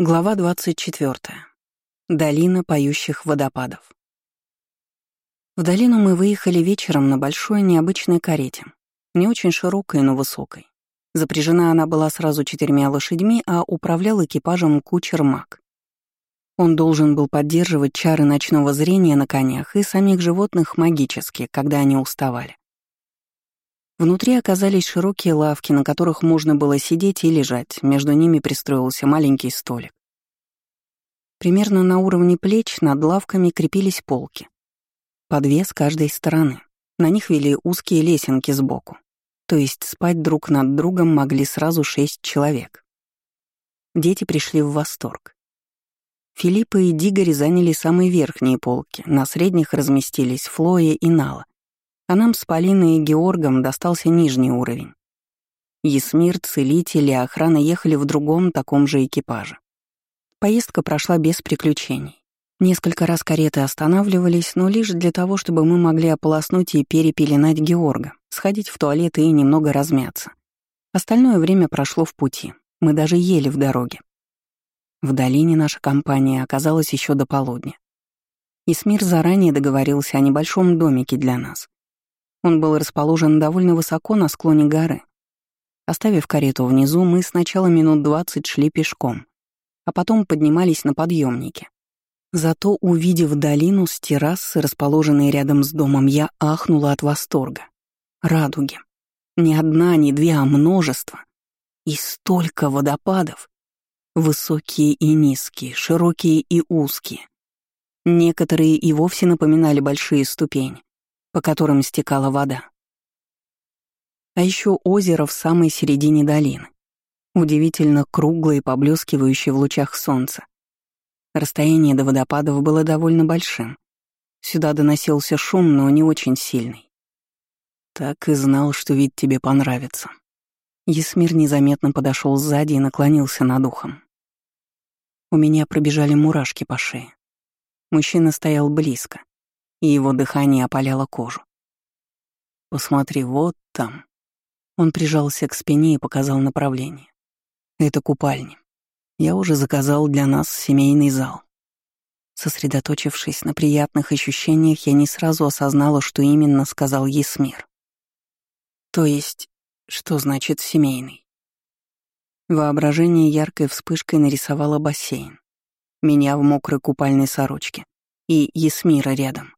Глава 24. Долина поющих водопадов. В долину мы выехали вечером на большой необычной карете, не очень широкой, но высокой. Запряжена она была сразу четырьмя лошадьми, а управлял экипажем кучер Мак. Он должен был поддерживать чары ночного зрения на конях и самих животных магически, когда они уставали. Внутри оказались широкие лавки, на которых можно было сидеть и лежать, между ними пристроился маленький столик. Примерно на уровне плеч над лавками крепились полки. По две с каждой стороны. На них вели узкие лесенки сбоку. То есть спать друг над другом могли сразу шесть человек. Дети пришли в восторг. Филиппа и Дигори заняли самые верхние полки, на средних разместились Флоя и Нала, а нам с Полиной и Георгом достался нижний уровень. Есмир, целитель и охрана ехали в другом таком же экипаже. Поездка прошла без приключений. Несколько раз кареты останавливались, но лишь для того, чтобы мы могли ополоснуть и перепеленать Георга, сходить в туалет и немного размяться. Остальное время прошло в пути. Мы даже ели в дороге. В долине наша компания оказалась еще до полудня. Исмир заранее договорился о небольшом домике для нас. Он был расположен довольно высоко на склоне горы. Оставив карету внизу, мы сначала минут двадцать шли пешком, а потом поднимались на подъемнике. Зато, увидев долину с террасы, расположенной рядом с домом, я ахнула от восторга. Радуги. Не одна, не две, а множество. И столько водопадов. Высокие и низкие, широкие и узкие. Некоторые и вовсе напоминали большие ступени по которым стекала вода. А еще озеро в самой середине долины, удивительно круглое и поблескивающее в лучах солнца. Расстояние до водопадов было довольно большим. Сюда доносился шум, но не очень сильный. Так и знал, что вид тебе понравится. Есмир незаметно подошел сзади и наклонился над ухом. У меня пробежали мурашки по шее. Мужчина стоял близко, и его дыхание опаляло кожу. «Посмотри, вот там». Он прижался к спине и показал направление. «Это купальня. Я уже заказал для нас семейный зал». Сосредоточившись на приятных ощущениях, я не сразу осознала, что именно сказал Есмир. То есть, что значит «семейный»? Воображение яркой вспышкой нарисовало бассейн. Меня в мокрой купальной сорочке и Есмира рядом.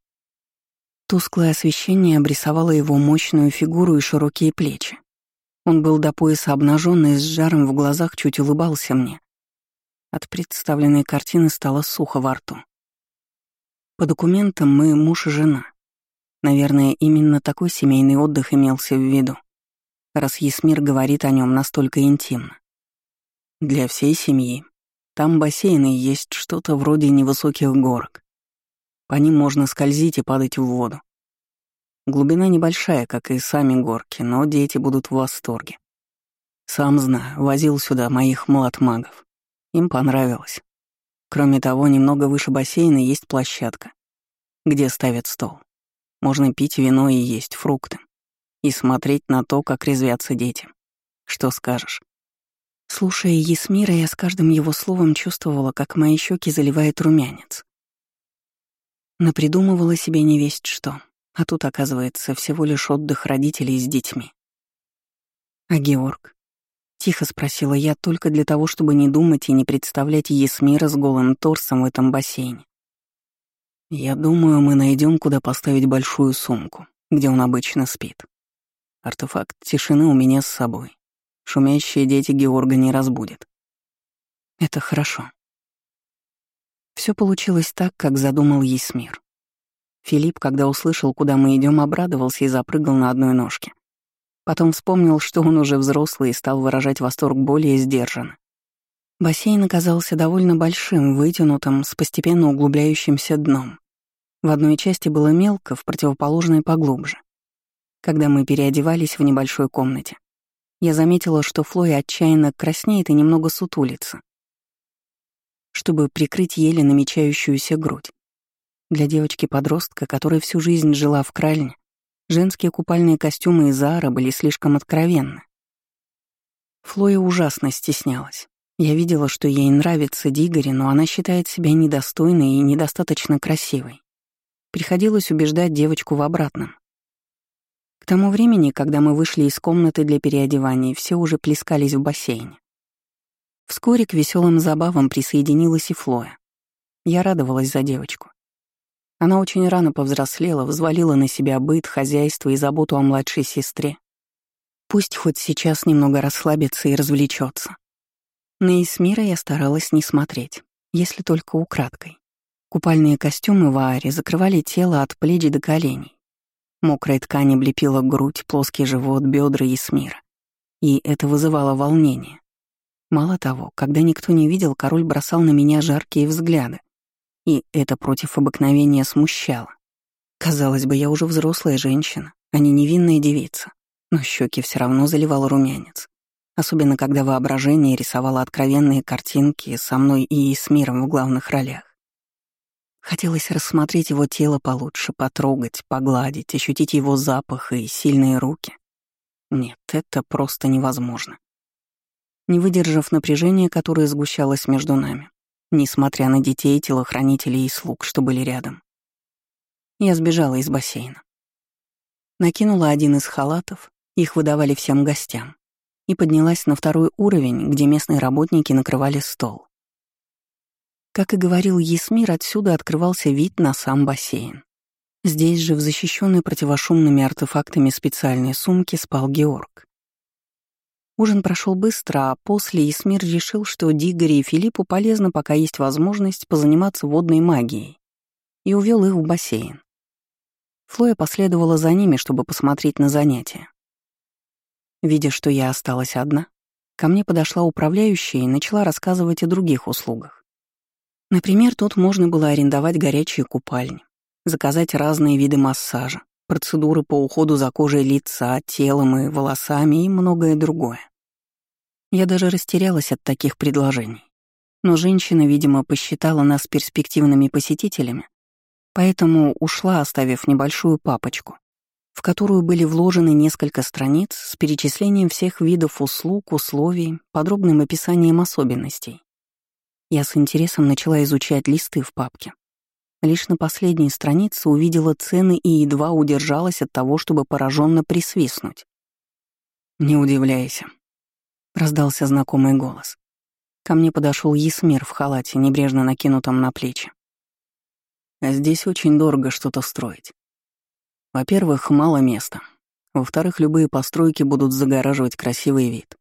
Тусклое освещение обрисовало его мощную фигуру и широкие плечи. Он был до пояса обнаженный, с жаром в глазах чуть улыбался мне. От представленной картины стало сухо во рту. По документам мы муж и жена. Наверное, именно такой семейный отдых имелся в виду, раз Есмир говорит о нем настолько интимно. Для всей семьи. Там бассейны есть что-то вроде невысоких горок. По ним можно скользить и падать в воду. Глубина небольшая, как и сами горки, но дети будут в восторге. Сам знаю, возил сюда моих млад-магов. Им понравилось. Кроме того, немного выше бассейна есть площадка, где ставят стол. Можно пить вино и есть фрукты. И смотреть на то, как резвятся дети. Что скажешь? Слушая Есмира, я с каждым его словом чувствовала, как мои щеки заливает румянец. Напридумывала себе невесть что, а тут, оказывается, всего лишь отдых родителей с детьми. «А Георг?» — тихо спросила я только для того, чтобы не думать и не представлять Есмира с голым торсом в этом бассейне. «Я думаю, мы найдем, куда поставить большую сумку, где он обычно спит. Артефакт тишины у меня с собой. Шумящие дети Георга не разбудят». «Это хорошо», все получилось так, как задумал Есмир. Филипп, когда услышал, куда мы идем, обрадовался и запрыгал на одной ножке. Потом вспомнил, что он уже взрослый и стал выражать восторг более сдержанно. Бассейн оказался довольно большим, вытянутым, с постепенно углубляющимся дном. В одной части было мелко, в противоположной поглубже. Когда мы переодевались в небольшой комнате, я заметила, что Флой отчаянно краснеет и немного сутулится чтобы прикрыть еле намечающуюся грудь. Для девочки-подростка, которая всю жизнь жила в Кральне, женские купальные костюмы из Заара были слишком откровенны. Флоя ужасно стеснялась. Я видела, что ей нравится Дигори, но она считает себя недостойной и недостаточно красивой. Приходилось убеждать девочку в обратном. К тому времени, когда мы вышли из комнаты для переодевания, все уже плескались в бассейне. Вскоре к веселым забавам присоединилась и Флоя. Я радовалась за девочку. Она очень рано повзрослела, взвалила на себя быт, хозяйство и заботу о младшей сестре. Пусть хоть сейчас немного расслабится и развлечется. На Исмира я старалась не смотреть, если только украдкой. Купальные костюмы в Ааре закрывали тело от плеч до коленей. Мокрая ткань облепила грудь, плоский живот, бедра Исмира. И это вызывало волнение. Мало того, когда никто не видел, король бросал на меня жаркие взгляды. И это против обыкновения смущало. Казалось бы, я уже взрослая женщина, а не невинная девица. Но щеки все равно заливал румянец особенно когда воображение рисовало откровенные картинки со мной и с миром в главных ролях. Хотелось рассмотреть его тело получше, потрогать, погладить, ощутить его запах и сильные руки. Нет, это просто невозможно. Не выдержав напряжения, которое сгущалось между нами, несмотря на детей, телохранителей и слуг, что были рядом, я сбежала из бассейна. Накинула один из халатов, их выдавали всем гостям и поднялась на второй уровень, где местные работники накрывали стол. Как и говорил Есмир, отсюда открывался вид на сам бассейн. Здесь же, в защищенной противошумными артефактами специальной сумке, спал Георг. Ужин прошел быстро, а после Есмир решил, что Дигоре и Филиппу полезно, пока есть возможность, позаниматься водной магией, и увел их в бассейн. Флоя последовала за ними, чтобы посмотреть на занятия. Видя, что я осталась одна, ко мне подошла управляющая и начала рассказывать о других услугах. Например, тут можно было арендовать горячие купальни, заказать разные виды массажа, процедуры по уходу за кожей лица, телом и волосами и многое другое. Я даже растерялась от таких предложений. Но женщина, видимо, посчитала нас перспективными посетителями, поэтому ушла, оставив небольшую папочку, в которую были вложены несколько страниц с перечислением всех видов услуг, условий, подробным описанием особенностей. Я с интересом начала изучать листы в папке. Лишь на последней странице увидела цены и едва удержалась от того, чтобы пораженно присвистнуть. «Не удивляйся», — раздался знакомый голос. Ко мне подошел Есмир в халате, небрежно накинутом на плечи. «Здесь очень дорого что-то строить. Во-первых, мало места. Во-вторых, любые постройки будут загораживать красивый вид.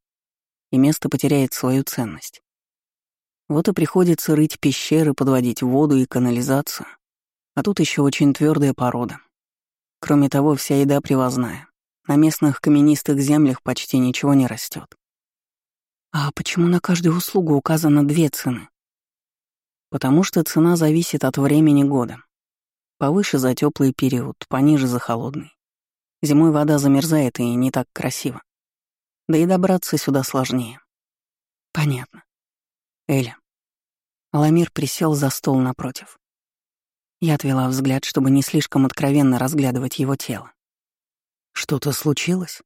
И место потеряет свою ценность. Вот и приходится рыть пещеры, подводить воду и канализацию. А тут еще очень твердая порода. Кроме того, вся еда привозная. На местных каменистых землях почти ничего не растет. А почему на каждую услугу указано две цены? Потому что цена зависит от времени года. Повыше за теплый период, пониже за холодный. Зимой вода замерзает и не так красиво. Да и добраться сюда сложнее. Понятно. Эля. Аламир присел за стол напротив. Я отвела взгляд, чтобы не слишком откровенно разглядывать его тело. «Что-то случилось?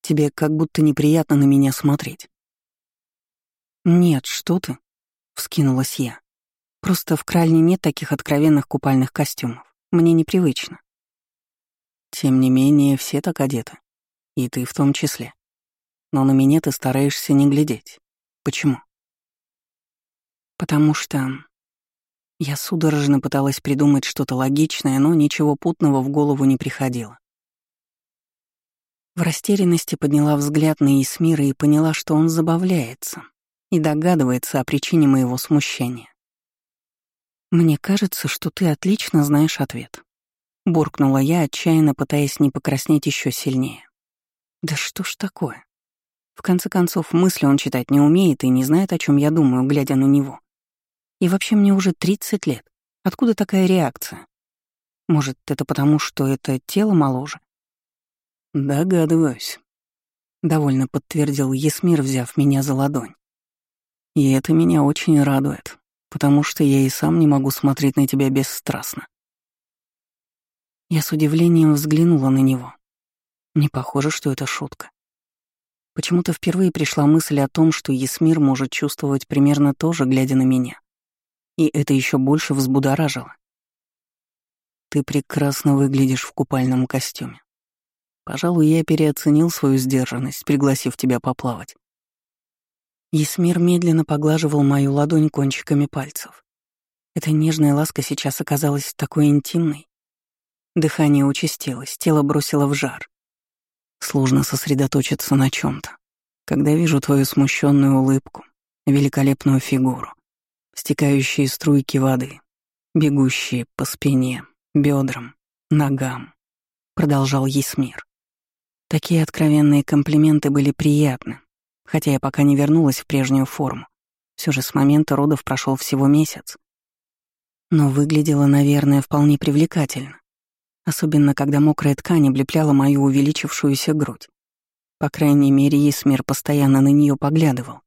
Тебе как будто неприятно на меня смотреть». «Нет, что ты?» — вскинулась я. «Просто в Кральне нет таких откровенных купальных костюмов. Мне непривычно. Тем не менее, все так одеты. И ты в том числе. Но на меня ты стараешься не глядеть. Почему? Потому что... Я судорожно пыталась придумать что-то логичное, но ничего путного в голову не приходило. В растерянности подняла взгляд на Исмира и поняла, что он забавляется и догадывается о причине моего смущения. «Мне кажется, что ты отлично знаешь ответ», — буркнула я, отчаянно пытаясь не покраснеть еще сильнее. «Да что ж такое?» В конце концов, мысли он читать не умеет и не знает, о чем я думаю, глядя на него. И вообще мне уже 30 лет. Откуда такая реакция? Может, это потому, что это тело моложе? Догадываюсь. Довольно подтвердил Есмир, взяв меня за ладонь. И это меня очень радует потому что я и сам не могу смотреть на тебя бесстрастно. Я с удивлением взглянула на него. Не похоже, что это шутка. Почему-то впервые пришла мысль о том, что Есмир может чувствовать примерно то же, глядя на меня. И это еще больше взбудоражило. Ты прекрасно выглядишь в купальном костюме. Пожалуй, я переоценил свою сдержанность, пригласив тебя поплавать. Есмир медленно поглаживал мою ладонь кончиками пальцев. Эта нежная ласка сейчас оказалась такой интимной. Дыхание участилось, тело бросило в жар. Сложно сосредоточиться на чем то когда вижу твою смущенную улыбку, великолепную фигуру, стекающие струйки воды, бегущие по спине, бедрам, ногам, продолжал Есмир. Такие откровенные комплименты были приятны, хотя я пока не вернулась в прежнюю форму. Все же с момента родов прошел всего месяц. Но выглядело, наверное, вполне привлекательно особенно когда мокрая ткань облепляла мою увеличившуюся грудь. По крайней мере, Есмир постоянно на нее поглядывал.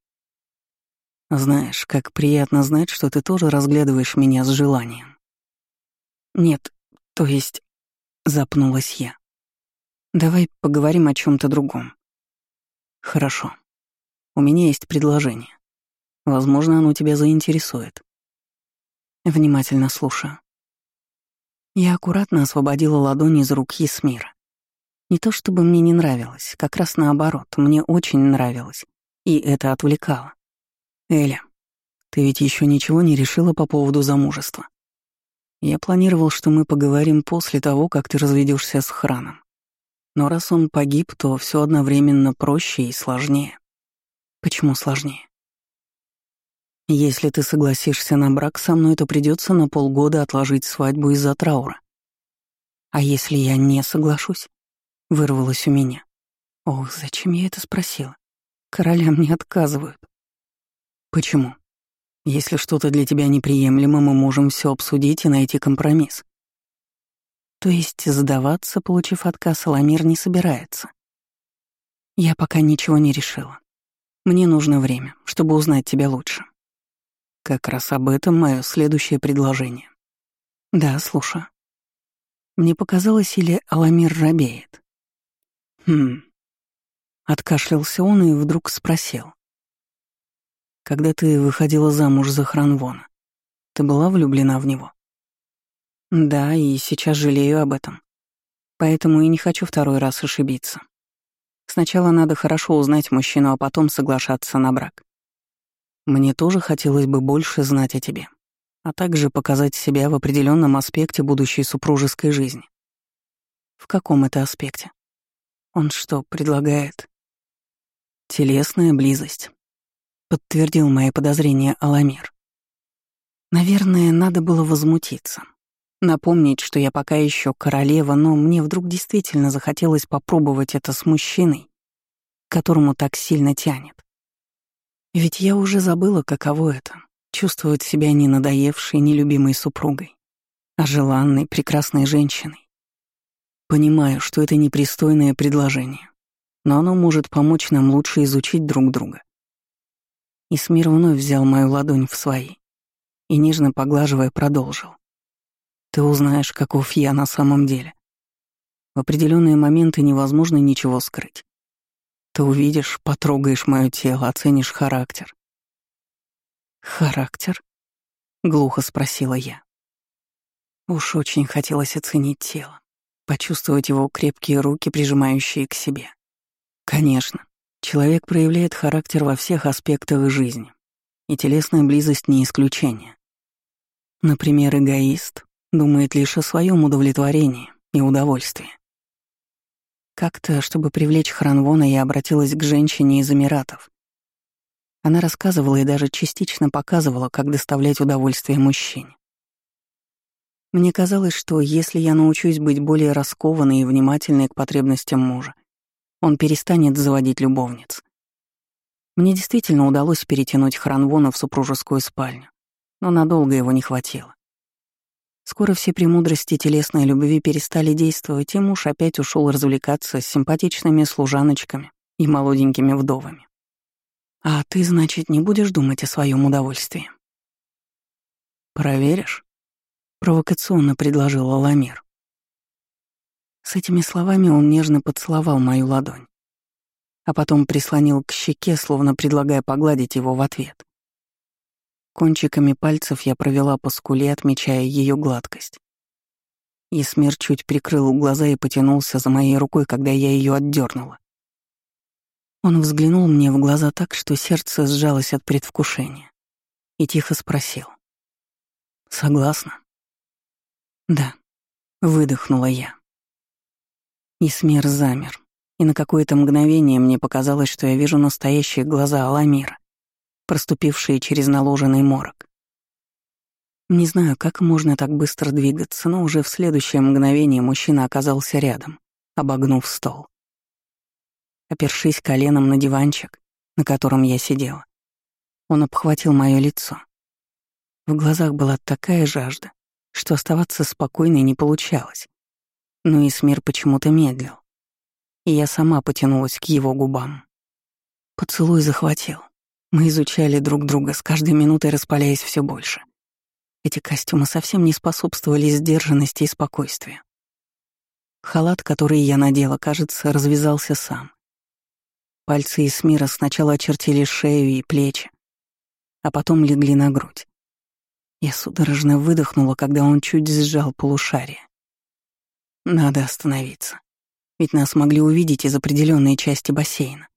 «Знаешь, как приятно знать, что ты тоже разглядываешь меня с желанием». «Нет, то есть...» — запнулась я. «Давай поговорим о чем то другом». «Хорошо. У меня есть предложение. Возможно, оно тебя заинтересует». Внимательно слушаю. Я аккуратно освободила ладони из рук Есмира. Не то чтобы мне не нравилось, как раз наоборот, мне очень нравилось. И это отвлекало. «Эля, ты ведь еще ничего не решила по поводу замужества?» Я планировал, что мы поговорим после того, как ты разведешься с храном. Но раз он погиб, то все одновременно проще и сложнее. Почему сложнее? Если ты согласишься на брак со мной, то придется на полгода отложить свадьбу из-за траура. А если я не соглашусь? Вырвалось у меня. Ох, зачем я это спросила? Королям не отказывают. Почему? Если что-то для тебя неприемлемо, мы можем все обсудить и найти компромисс. То есть сдаваться, получив отказ, Аламир не собирается. Я пока ничего не решила. Мне нужно время, чтобы узнать тебя лучше. Как раз об этом мое следующее предложение. Да, слушаю. Мне показалось, или Аламир робеет. Хм. Откашлялся он и вдруг спросил. Когда ты выходила замуж за Хранвона, ты была влюблена в него? Да, и сейчас жалею об этом. Поэтому и не хочу второй раз ошибиться. Сначала надо хорошо узнать мужчину, а потом соглашаться на брак. Мне тоже хотелось бы больше знать о тебе, а также показать себя в определенном аспекте будущей супружеской жизни. В каком это аспекте? Он что, предлагает? Телесная близость. Подтвердил мои подозрения Аламир. Наверное, надо было возмутиться. Напомнить, что я пока еще королева, но мне вдруг действительно захотелось попробовать это с мужчиной, которому так сильно тянет. Ведь я уже забыла, каково это — чувствовать себя не надоевшей, нелюбимой супругой, а желанной, прекрасной женщиной. Понимаю, что это непристойное предложение, но оно может помочь нам лучше изучить друг друга. Исмир вновь взял мою ладонь в свои и, нежно поглаживая, продолжил. Ты узнаешь, каков я на самом деле. В определенные моменты невозможно ничего скрыть. Ты увидишь, потрогаешь мое тело, оценишь характер. «Характер?» — глухо спросила я. Уж очень хотелось оценить тело, почувствовать его крепкие руки, прижимающие к себе. Конечно, человек проявляет характер во всех аспектах жизни, и телесная близость не исключение. Например, эгоист думает лишь о своем удовлетворении и удовольствии. Как-то, чтобы привлечь Хранвона, я обратилась к женщине из Эмиратов. Она рассказывала и даже частично показывала, как доставлять удовольствие мужчине. Мне казалось, что если я научусь быть более раскованной и внимательной к потребностям мужа, он перестанет заводить любовниц. Мне действительно удалось перетянуть Хранвона в супружескую спальню, но надолго его не хватило. Скоро все премудрости телесной любви перестали действовать, и муж опять ушел развлекаться с симпатичными служаночками и молоденькими вдовами. «А ты, значит, не будешь думать о своем удовольствии?» «Проверишь?» — провокационно предложил Аламир. С этими словами он нежно поцеловал мою ладонь. а потом прислонил к щеке, словно предлагая погладить его в ответ. Кончиками пальцев я провела по скуле, отмечая ее гладкость. Есмир чуть прикрыл глаза и потянулся за моей рукой, когда я ее отдернула. Он взглянул мне в глаза так, что сердце сжалось от предвкушения, и тихо спросил. «Согласна?» «Да», — выдохнула я. Исмир замер, и на какое-то мгновение мне показалось, что я вижу настоящие глаза Аламира, проступившие через наложенный морок. Не знаю, как можно так быстро двигаться, но уже в следующее мгновение мужчина оказался рядом, обогнув стол. Опершись коленом на диванчик, на котором я сидела, он обхватил мое лицо. В глазах была такая жажда, что оставаться спокойной не получалось. Но и смир почему-то медлил. И я сама потянулась к его губам. Поцелуй захватил. Мы изучали друг друга, с каждой минутой распаляясь все больше. Эти костюмы совсем не способствовали сдержанности и спокойствию. Халат, который я надела, кажется, развязался сам. Пальцы Исмира сначала очертили шею и плечи, а потом легли на грудь. Я судорожно выдохнула, когда он чуть сжал полушарие. Надо остановиться, ведь нас могли увидеть из определенной части бассейна.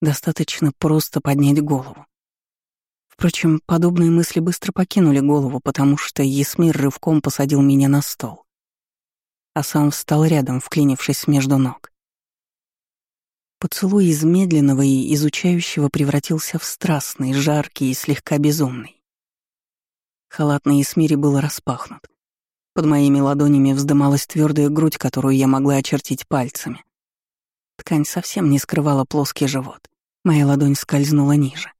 Достаточно просто поднять голову. Впрочем, подобные мысли быстро покинули голову, потому что Есмир рывком посадил меня на стол, а сам встал рядом, вклинившись между ног. Поцелуй из медленного и изучающего превратился в страстный, жаркий и слегка безумный. Халат на Есмире был распахнут. Под моими ладонями вздымалась твердая грудь, которую я могла очертить пальцами. Ткань совсем не скрывала плоский живот. Моя ладонь скользнула ниже.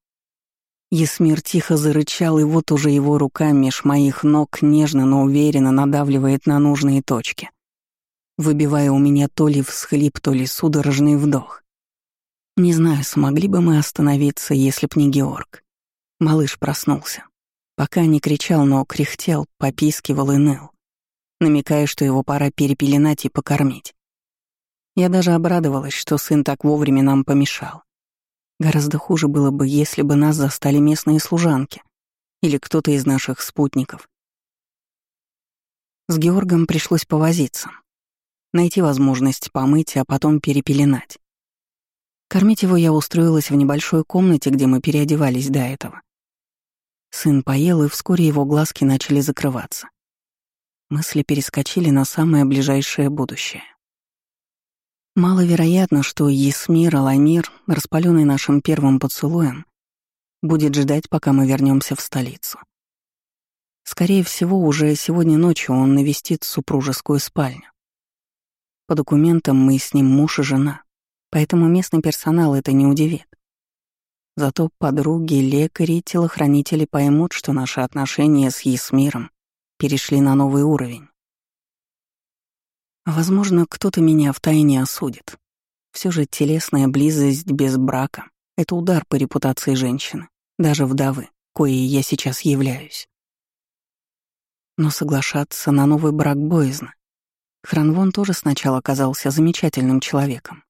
Есмир тихо зарычал, и вот уже его рука меж моих ног нежно, но уверенно надавливает на нужные точки, выбивая у меня то ли всхлип, то ли судорожный вдох. Не знаю, смогли бы мы остановиться, если б не Георг. Малыш проснулся. Пока не кричал, но кряхтел, попискивал и ныл, намекая, что его пора перепеленать и покормить. Я даже обрадовалась, что сын так вовремя нам помешал. Гораздо хуже было бы, если бы нас застали местные служанки или кто-то из наших спутников. С Георгом пришлось повозиться, найти возможность помыть, а потом перепеленать. Кормить его я устроилась в небольшой комнате, где мы переодевались до этого. Сын поел, и вскоре его глазки начали закрываться. Мысли перескочили на самое ближайшее будущее. Маловероятно, что Есмир Аламир, распаленный нашим первым поцелуем, будет ждать, пока мы вернемся в столицу. Скорее всего, уже сегодня ночью он навестит супружескую спальню. По документам мы с ним муж и жена, поэтому местный персонал это не удивит. Зато подруги, лекари и телохранители поймут, что наши отношения с Есмиром перешли на новый уровень. Возможно, кто-то меня втайне осудит. Все же телесная близость без брака — это удар по репутации женщины, даже вдовы, коей я сейчас являюсь. Но соглашаться на новый брак боязно. Хранвон тоже сначала казался замечательным человеком.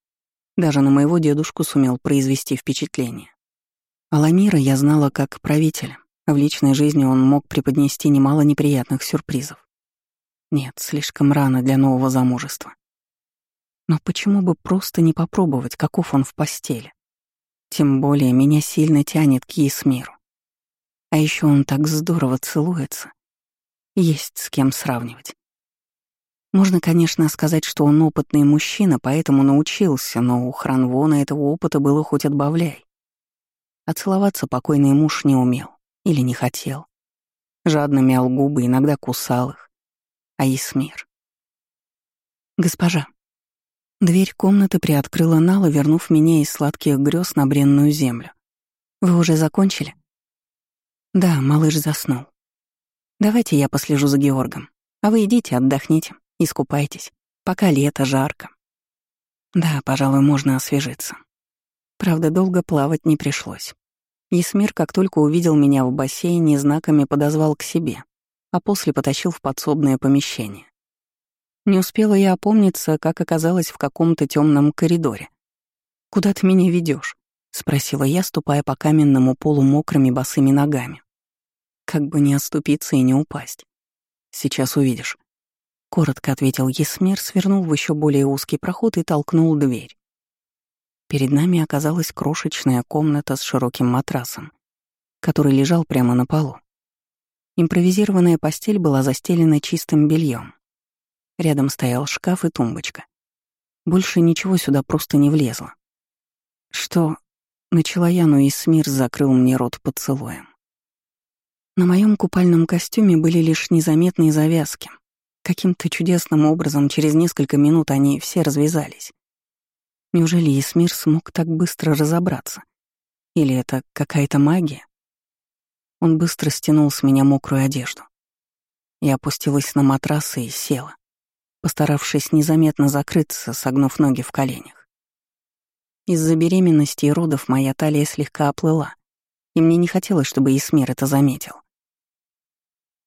Даже на моего дедушку сумел произвести впечатление. Аламира я знала как правителя, в личной жизни он мог преподнести немало неприятных сюрпризов. Нет, слишком рано для нового замужества. Но почему бы просто не попробовать, каков он в постели? Тем более меня сильно тянет к Есмиру. А еще он так здорово целуется. Есть с кем сравнивать. Можно, конечно, сказать, что он опытный мужчина, поэтому научился, но у Хранвона этого опыта было хоть отбавляй. А целоваться покойный муж не умел или не хотел. Жадно мял губы, иногда кусал их. Аисмир. «Госпожа». Дверь комнаты приоткрыла Нала, вернув меня из сладких грез на бренную землю. «Вы уже закончили?» «Да, малыш заснул. Давайте я послежу за Георгом, а вы идите, отдохните, искупайтесь, пока лето, жарко. Да, пожалуй, можно освежиться. Правда, долго плавать не пришлось. Есмир, как только увидел меня в бассейне, знаками подозвал к себе, а после потащил в подсобное помещение. Не успела я опомниться, как оказалась в каком-то темном коридоре. «Куда ты меня ведешь? спросила я, ступая по каменному полу мокрыми босыми ногами. Как бы не оступиться и не упасть. «Сейчас увидишь», — коротко ответил Есмир, свернул в еще более узкий проход и толкнул дверь. Перед нами оказалась крошечная комната с широким матрасом, который лежал прямо на полу. Импровизированная постель была застелена чистым бельем. Рядом стоял шкаф и тумбочка. Больше ничего сюда просто не влезло. Что... Начала я, но Исмир закрыл мне рот поцелуем. На моем купальном костюме были лишь незаметные завязки. Каким-то чудесным образом через несколько минут они все развязались. Неужели Исмир смог так быстро разобраться? Или это какая-то магия? Он быстро стянул с меня мокрую одежду. Я опустилась на матрас и села, постаравшись незаметно закрыться, согнув ноги в коленях. Из-за беременности и родов моя талия слегка оплыла, и мне не хотелось, чтобы Исмир это заметил.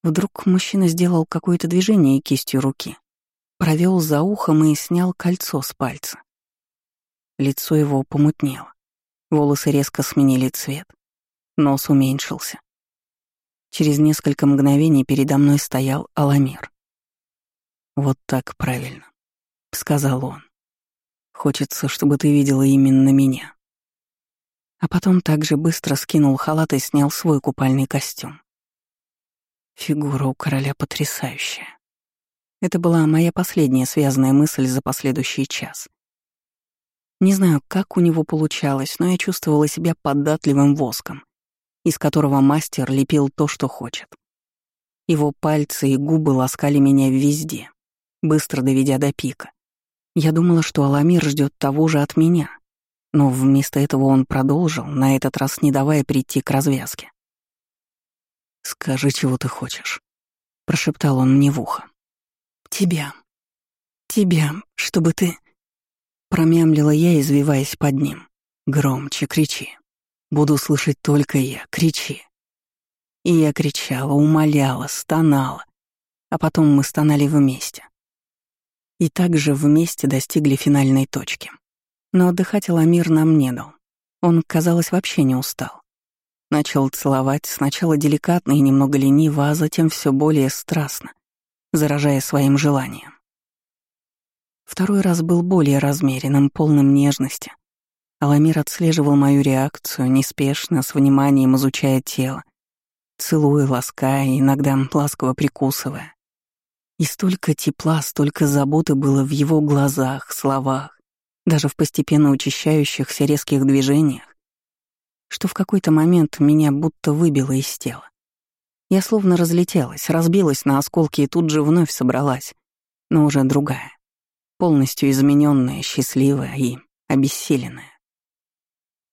Вдруг мужчина сделал какое-то движение кистью руки, провел за ухом и снял кольцо с пальца. Лицо его помутнело, волосы резко сменили цвет, нос уменьшился. Через несколько мгновений передо мной стоял Аламир. «Вот так правильно», — сказал он. «Хочется, чтобы ты видела именно меня». А потом также быстро скинул халат и снял свой купальный костюм. Фигура у короля потрясающая. Это была моя последняя связанная мысль за последующий час. Не знаю, как у него получалось, но я чувствовала себя податливым воском, из которого мастер лепил то, что хочет. Его пальцы и губы ласкали меня везде, быстро доведя до пика. Я думала, что Аламир ждет того же от меня, но вместо этого он продолжил, на этот раз не давая прийти к развязке. «Скажи, чего ты хочешь», — прошептал он мне в ухо. «Тебя. Тебя, чтобы ты...» Промямлила я, извиваясь под ним. «Громче кричи. Буду слышать только я. Кричи». И я кричала, умоляла, стонала. А потом мы стонали вместе. И также вместе достигли финальной точки. Но отдыхать Ламир нам не дал. Он, казалось, вообще не устал. Начал целовать сначала деликатно и немного лениво, а затем все более страстно, заражая своим желанием. Второй раз был более размеренным, полным нежности. Аламир отслеживал мою реакцию, неспешно, с вниманием изучая тело, целуя, лаская, иногда ласково прикусывая. И столько тепла, столько заботы было в его глазах, словах, даже в постепенно учащающихся резких движениях, что в какой-то момент меня будто выбило из тела. Я словно разлетелась, разбилась на осколки и тут же вновь собралась, но уже другая полностью измененная, счастливая и обессиленная.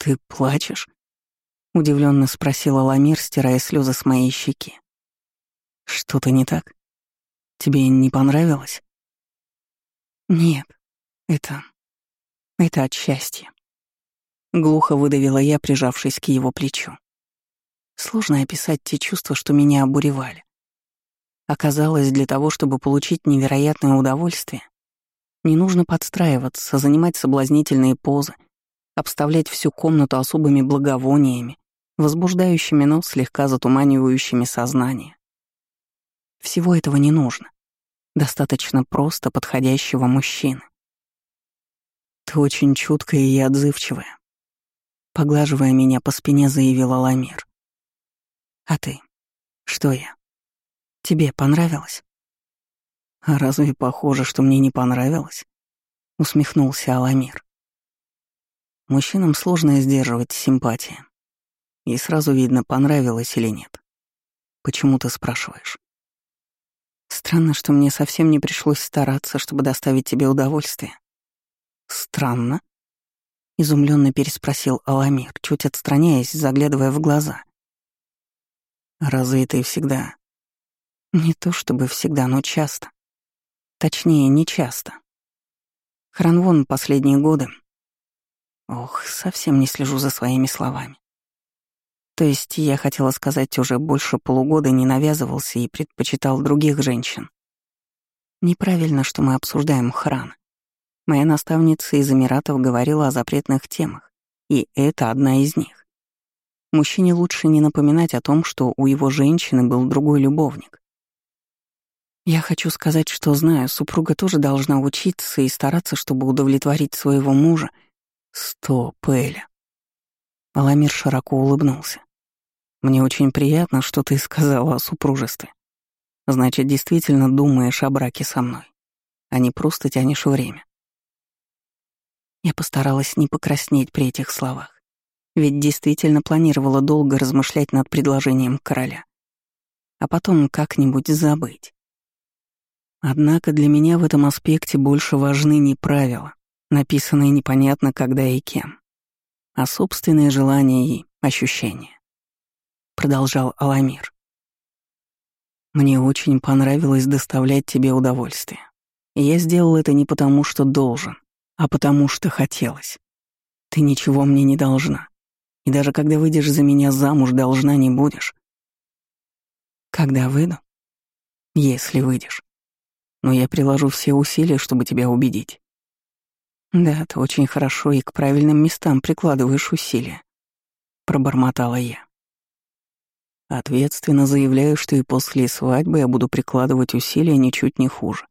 «Ты плачешь?» — удивленно спросила Ламир, стирая слезы с моей щеки. «Что-то не так? Тебе не понравилось?» «Нет, это... это от счастья». Глухо выдавила я, прижавшись к его плечу. Сложно описать те чувства, что меня обуревали. Оказалось, для того, чтобы получить невероятное удовольствие, не нужно подстраиваться, занимать соблазнительные позы, обставлять всю комнату особыми благовониями, возбуждающими, но слегка затуманивающими сознание. Всего этого не нужно. Достаточно просто подходящего мужчины. Ты очень чуткая и отзывчивая. Поглаживая меня по спине, заявила Ламир. А ты? Что я? Тебе понравилось? «А разве похоже, что мне не понравилось?» — усмехнулся Аламир. Мужчинам сложно сдерживать симпатии. И сразу видно, понравилось или нет. Почему ты спрашиваешь? Странно, что мне совсем не пришлось стараться, чтобы доставить тебе удовольствие. Странно? Изумленно переспросил Аламир, чуть отстраняясь, заглядывая в глаза. Разве ты всегда? Не то чтобы всегда, но часто. Точнее, нечасто. Хранвон последние годы. Ох, совсем не слежу за своими словами. То есть я хотела сказать, уже больше полугода не навязывался и предпочитал других женщин. Неправильно, что мы обсуждаем хран. Моя наставница из Эмиратов говорила о запретных темах, и это одна из них. Мужчине лучше не напоминать о том, что у его женщины был другой любовник. Я хочу сказать, что знаю, супруга тоже должна учиться и стараться, чтобы удовлетворить своего мужа. Стоп, Эля. Аламир широко улыбнулся. Мне очень приятно, что ты сказала о супружестве. Значит, действительно думаешь о браке со мной, а не просто тянешь время. Я постаралась не покраснеть при этих словах, ведь действительно планировала долго размышлять над предложением короля, а потом как-нибудь забыть. Однако для меня в этом аспекте больше важны не правила, написанные непонятно когда и кем, а собственные желания и ощущения. Продолжал Аламир. Мне очень понравилось доставлять тебе удовольствие. И я сделал это не потому, что должен, а потому что хотелось. Ты ничего мне не должна. И даже когда выйдешь за меня замуж, должна не будешь. Когда выйду? Если выйдешь. Но я приложу все усилия, чтобы тебя убедить. Да, ты очень хорошо и к правильным местам прикладываешь усилия. Пробормотала я. Ответственно заявляю, что и после свадьбы я буду прикладывать усилия ничуть не хуже.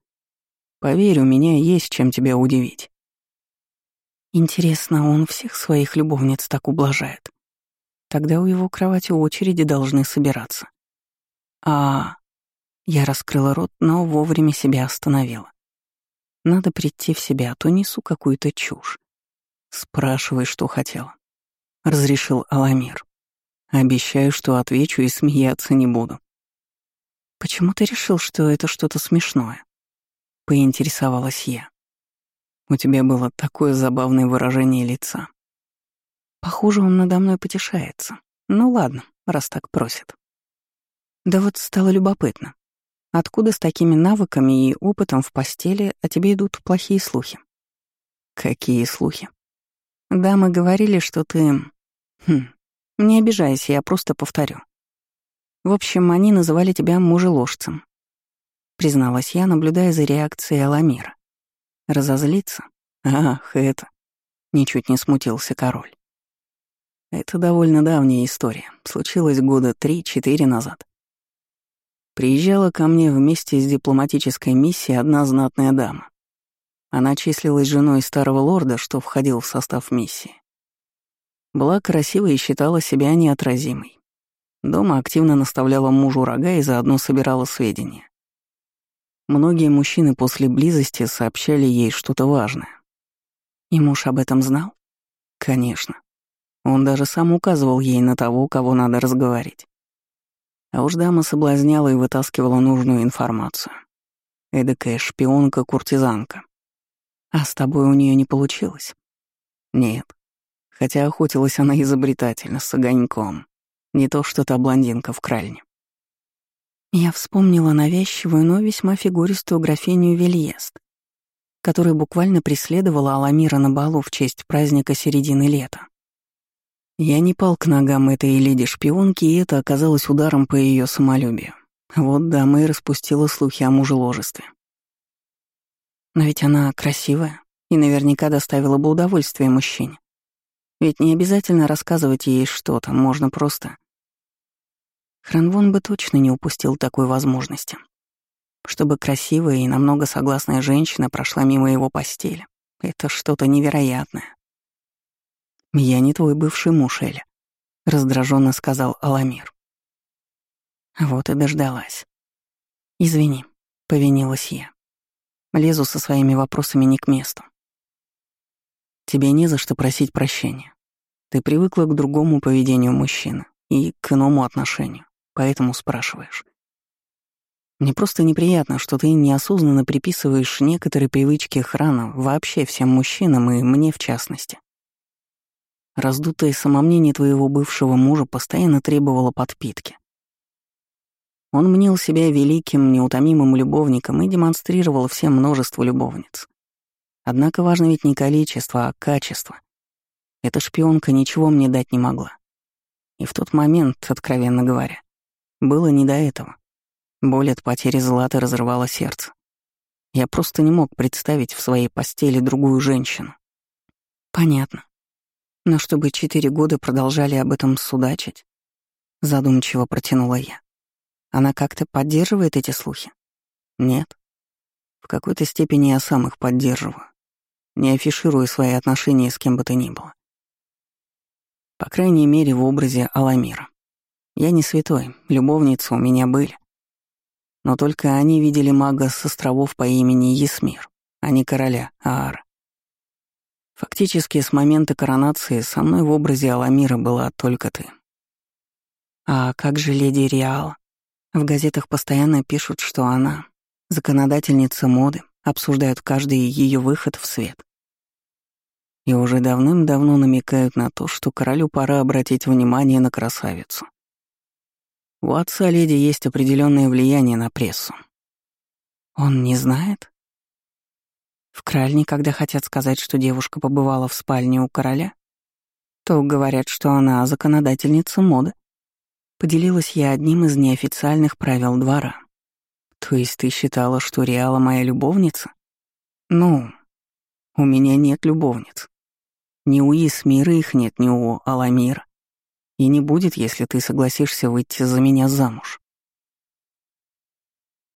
Поверь, у меня есть чем тебя удивить. Интересно, он всех своих любовниц так ублажает? Тогда у его кровати очереди должны собираться. А... Я раскрыла рот, но вовремя себя остановила. Надо прийти в себя, а то несу какую-то чушь. Спрашивай, что хотела. Разрешил Аламир. Обещаю, что отвечу и смеяться не буду. Почему ты решил, что это что-то смешное? Поинтересовалась я. У тебя было такое забавное выражение лица. Похоже, он надо мной потешается. Ну ладно, раз так просит. Да вот стало любопытно. Откуда с такими навыками и опытом в постели о тебе идут плохие слухи? Какие слухи? Да, мы говорили, что ты... Хм, не обижайся, я просто повторю. В общем, они называли тебя мужеложцем. Призналась я, наблюдая за реакцией Аламира. Разозлиться? Ах, это... Ничуть не смутился король. Это довольно давняя история. Случилось года три-четыре назад. Приезжала ко мне вместе с дипломатической миссией одна знатная дама. Она числилась женой старого лорда, что входил в состав миссии. Была красивой и считала себя неотразимой. Дома активно наставляла мужу рога и заодно собирала сведения. Многие мужчины после близости сообщали ей что-то важное. И муж об этом знал? Конечно. Он даже сам указывал ей на того, кого надо разговорить. А уж дама соблазняла и вытаскивала нужную информацию. Эдакая шпионка-куртизанка. А с тобой у нее не получилось? Нет. Хотя охотилась она изобретательно, с огоньком. Не то что та блондинка в кральне. Я вспомнила навязчивую, но весьма фигуристую графиню Вильест, которая буквально преследовала Аламира на балу в честь праздника середины лета. Я не пал к ногам этой леди-шпионки, и это оказалось ударом по ее самолюбию. Вот дама и распустила слухи о мужеложестве. Но ведь она красивая и наверняка доставила бы удовольствие мужчине. Ведь не обязательно рассказывать ей что-то, можно просто Хранвон бы точно не упустил такой возможности. Чтобы красивая и намного согласная женщина прошла мимо его постели. Это что-то невероятное. «Я не твой бывший муж, Эля», — раздраженно сказал Аламир. Вот и дождалась. «Извини», — повинилась я. Лезу со своими вопросами не к месту. Тебе не за что просить прощения. Ты привыкла к другому поведению мужчины и к иному отношению поэтому спрашиваешь. Мне просто неприятно, что ты неосознанно приписываешь некоторые привычки храна вообще всем мужчинам и мне в частности. Раздутое самомнение твоего бывшего мужа постоянно требовало подпитки. Он мнил себя великим, неутомимым любовником и демонстрировал всем множество любовниц. Однако важно ведь не количество, а качество. Эта шпионка ничего мне дать не могла. И в тот момент, откровенно говоря, было не до этого. Боль от потери Златы разрывала сердце. Я просто не мог представить в своей постели другую женщину. Понятно. Но чтобы четыре года продолжали об этом судачить, задумчиво протянула я. Она как-то поддерживает эти слухи? Нет. В какой-то степени я сам их поддерживаю, не афишируя свои отношения с кем бы то ни было. По крайней мере, в образе Аламира. Я не святой, любовницы у меня были. Но только они видели мага с островов по имени Есмир, а не короля Аара. Фактически, с момента коронации со мной в образе Аламира была только ты. А как же леди Риала? В газетах постоянно пишут, что она — законодательница моды, обсуждают каждый ее выход в свет. И уже давным-давно намекают на то, что королю пора обратить внимание на красавицу. У отца леди есть определенное влияние на прессу. Он не знает? В Кральне, когда хотят сказать, что девушка побывала в спальне у короля, то говорят, что она законодательница моды. Поделилась я одним из неофициальных правил двора. То есть ты считала, что Риала моя любовница? Ну, у меня нет любовниц. Ни у Исмира их нет, ни у Аламира. И не будет, если ты согласишься выйти за меня замуж.